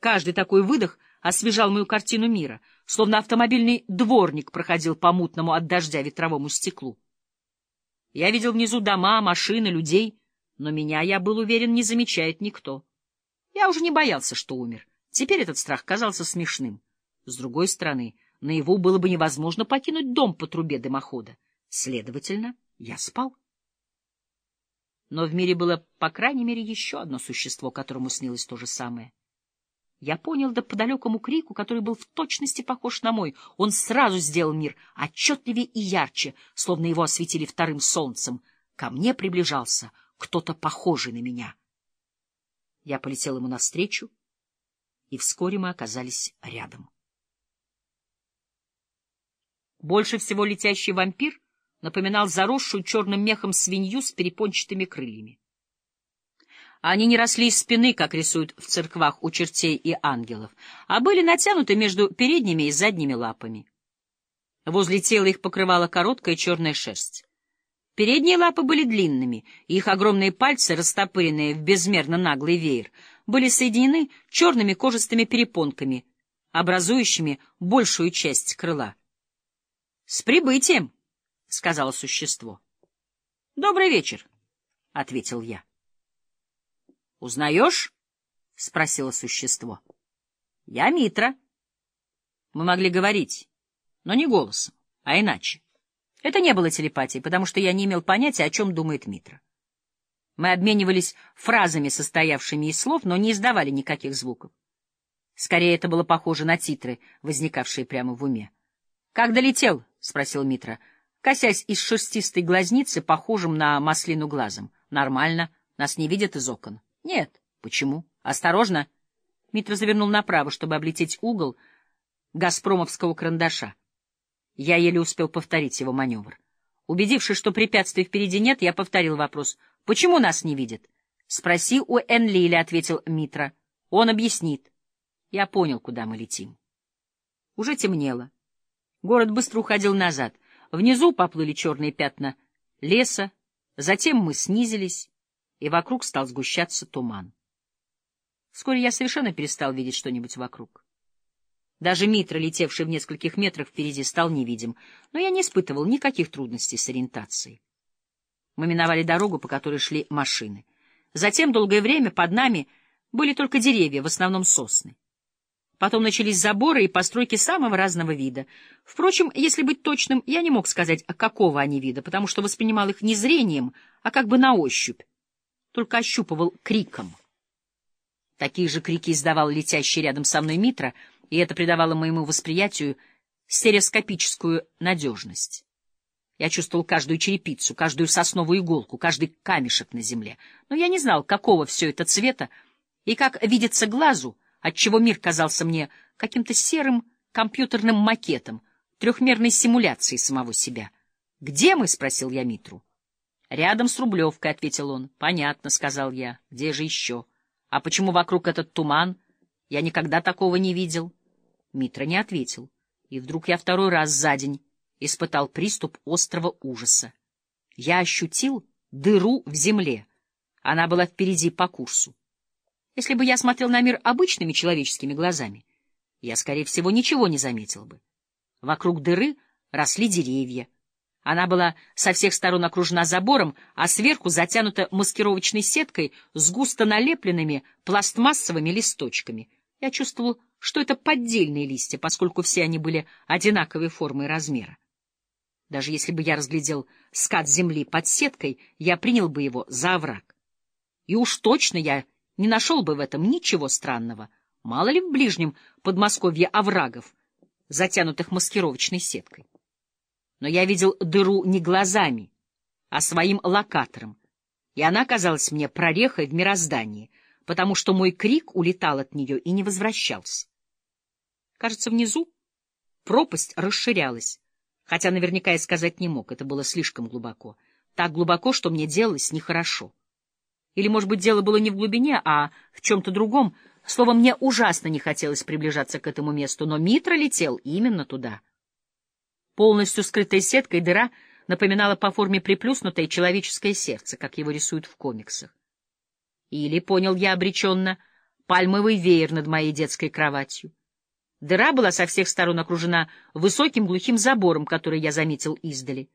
Каждый такой выдох освежал мою картину мира, словно автомобильный дворник проходил по мутному от дождя ветровому стеклу. Я видел внизу дома, машины, людей, но меня, я был уверен, не замечает никто. Я уже не боялся, что умер. Теперь этот страх казался смешным. С другой стороны, наяву было бы невозможно покинуть дом по трубе дымохода. Следовательно, я спал. Но в мире было, по крайней мере, еще одно существо, которому снилось то же самое. Я понял да по далекому крику, который был в точности похож на мой. Он сразу сделал мир отчетливее и ярче, словно его осветили вторым солнцем. Ко мне приближался кто-то похожий на меня. Я полетел ему навстречу, и вскоре мы оказались рядом. Больше всего летящий вампир напоминал заросшую черным мехом свинью с перепончатыми крыльями. Они не росли из спины, как рисуют в церквах у чертей и ангелов, а были натянуты между передними и задними лапами. Возле тела их покрывала короткая черная шерсть. Передние лапы были длинными, и их огромные пальцы, растопыренные в безмерно наглый веер, были соединены черными кожистыми перепонками, образующими большую часть крыла. — С прибытием! — сказала существо. — Добрый вечер! — ответил я. — Узнаешь? — спросило существо. — Я Митра. Мы могли говорить, но не голосом, а иначе. Это не было телепатией, потому что я не имел понятия, о чем думает Митра. Мы обменивались фразами, состоявшими из слов, но не издавали никаких звуков. Скорее, это было похоже на титры, возникавшие прямо в уме. — Как долетел? — спросил Митра, косясь из шерстистой глазницы, похожим на маслину глазом. — Нормально. Нас не видят из окон. — Нет. — Почему? — Осторожно. Митра завернул направо, чтобы облететь угол газпромовского карандаша. Я еле успел повторить его маневр. Убедившись, что препятствий впереди нет, я повторил вопрос. — Почему нас не видят? — Спроси у Энлиля, — ответил Митра. — Он объяснит. Я понял, куда мы летим. Уже темнело. Город быстро уходил назад. Внизу поплыли черные пятна леса, затем мы снизились, и вокруг стал сгущаться туман. Вскоре я совершенно перестал видеть что-нибудь вокруг. Даже Митра, летевший в нескольких метрах впереди, стал невидим, но я не испытывал никаких трудностей с ориентацией. Мы миновали дорогу, по которой шли машины. Затем долгое время под нами были только деревья, в основном сосны. Потом начались заборы и постройки самого разного вида. Впрочем, если быть точным, я не мог сказать, а какого они вида, потому что воспринимал их не зрением, а как бы на ощупь, только ощупывал криком. Такие же крики издавал летящий рядом со мной Митра, и это придавало моему восприятию стереоскопическую надежность. Я чувствовал каждую черепицу, каждую сосновую иголку, каждый камешек на земле, но я не знал, какого все это цвета и как видится глазу, отчего мир казался мне каким-то серым компьютерным макетом, трехмерной симуляцией самого себя. «Где мы?» — спросил я Митру. «Рядом с Рублевкой», — ответил он. «Понятно», — сказал я. «Где же еще? А почему вокруг этот туман? Я никогда такого не видел». Митра не ответил. И вдруг я второй раз за день испытал приступ острого ужаса. Я ощутил дыру в земле. Она была впереди по курсу. Если бы я смотрел на мир обычными человеческими глазами, я, скорее всего, ничего не заметил бы. Вокруг дыры росли деревья. Она была со всех сторон окружена забором, а сверху затянута маскировочной сеткой с густо налепленными пластмассовыми листочками. Я чувствовал, что это поддельные листья, поскольку все они были одинаковой формы и размера. Даже если бы я разглядел скат земли под сеткой, я принял бы его за овраг. И уж точно я не нашел бы в этом ничего странного. Мало ли в ближнем Подмосковье оврагов, затянутых маскировочной сеткой. Но я видел дыру не глазами, а своим локатором, и она казалась мне прорехой в мироздании, потому что мой крик улетал от нее и не возвращался. Кажется, внизу пропасть расширялась, хотя наверняка я сказать не мог, это было слишком глубоко. Так глубоко, что мне делалось нехорошо. Или, может быть, дело было не в глубине, а в чем-то другом. Словом, мне ужасно не хотелось приближаться к этому месту, но Митра летел именно туда. Полностью скрытая сеткой дыра напоминала по форме приплюснутое человеческое сердце, как его рисуют в комиксах. Или, понял я обреченно, пальмовый веер над моей детской кроватью. Дыра была со всех сторон окружена высоким глухим забором, который я заметил издали.